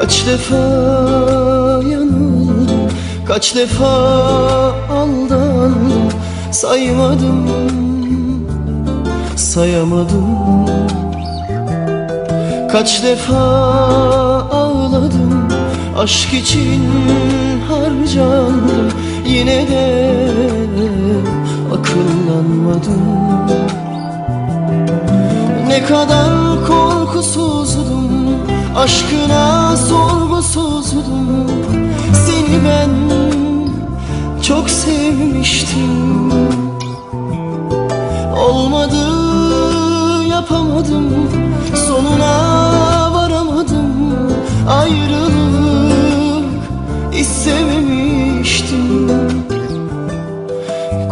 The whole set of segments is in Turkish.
Kaç defa yanıldım Kaç defa aldandım. Saymadım Sayamadım. Kaç defa ağladım Aşk için harcandım. Yine de akıllanmadım. Ne kadar korkusuzdum Aşkına sorgusuzdum Seni ben çok sevmiştim. Olmadı yapamadım. Sonuna varamadım. Ayrılık istememiştim.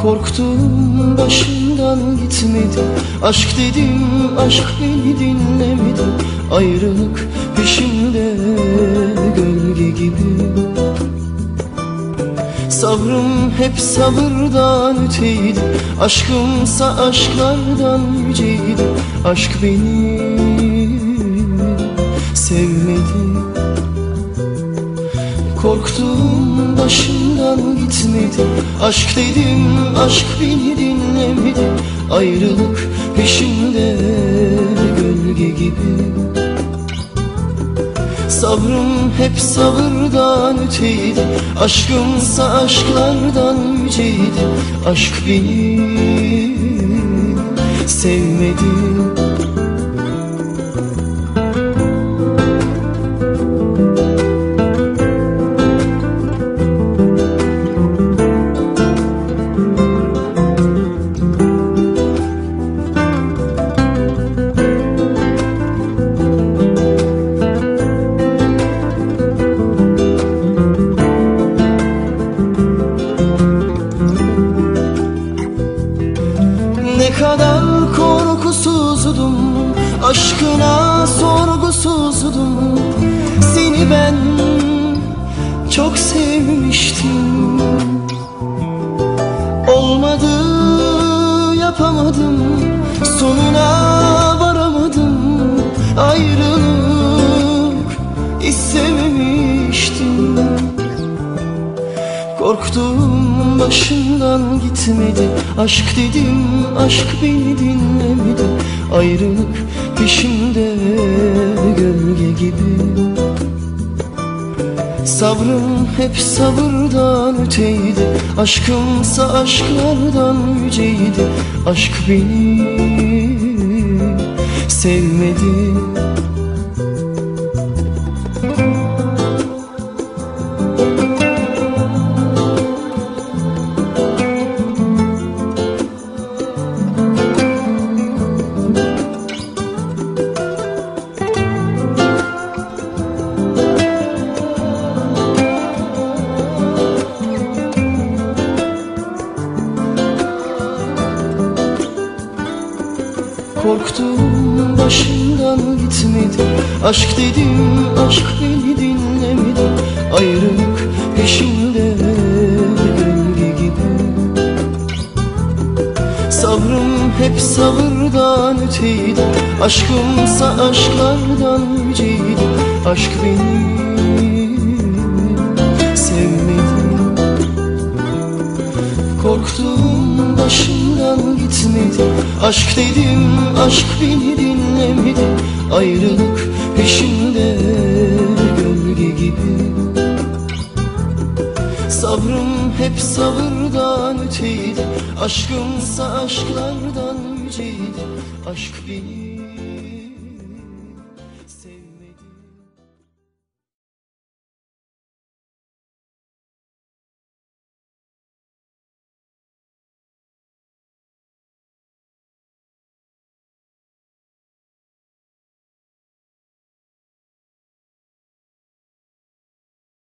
Korktum başımdan gitmedi. Aşk dedim aşk beni dinlemedi. Ayrılık gölge gibi. Sabrım hep sabırdan öteydi Aşkımsa aşklardan yüceydi Aşk beni sevmedi. Korktum başımdan gitmedi Aşk dedim aşk beni dinlemedi. Ayrılık peşimde gölge gibi Sabrım hep sabırdan öteydi Aşkımsa aşklardan yüceydi Aşk beni sevmedi korkusuzdum Aşkına sorgusuzdum Seni ben çok sevmiştim. Olmadı yapamadım. Sonuna varamadım. Ayrılık istememiştim Korktum başımdan gitmedi. Aşk dedim aşk beni dinlemedi. Ayrılık peşimde gölge gibi. Sabrım hep sabırdan öteydi. Aşkımsa aşklardan yüceydi. Aşk beni sevmedi Korktum başımdan gitmedi? Aşk dedim aşk beni dinlemedi. Ayrılık peşimde gölge gibi. Sabrım hep sabırdan öteydi. Aşkımsa aşklardan yüceydi Aşk beni sevmedi. Korktum Aşk dedim aşk beni dinlemedi Ayrılık peşimde gölge gibi. Sabrım hep sabırdan öteydi Aşkımsa aşklardan geceydi Aşk beni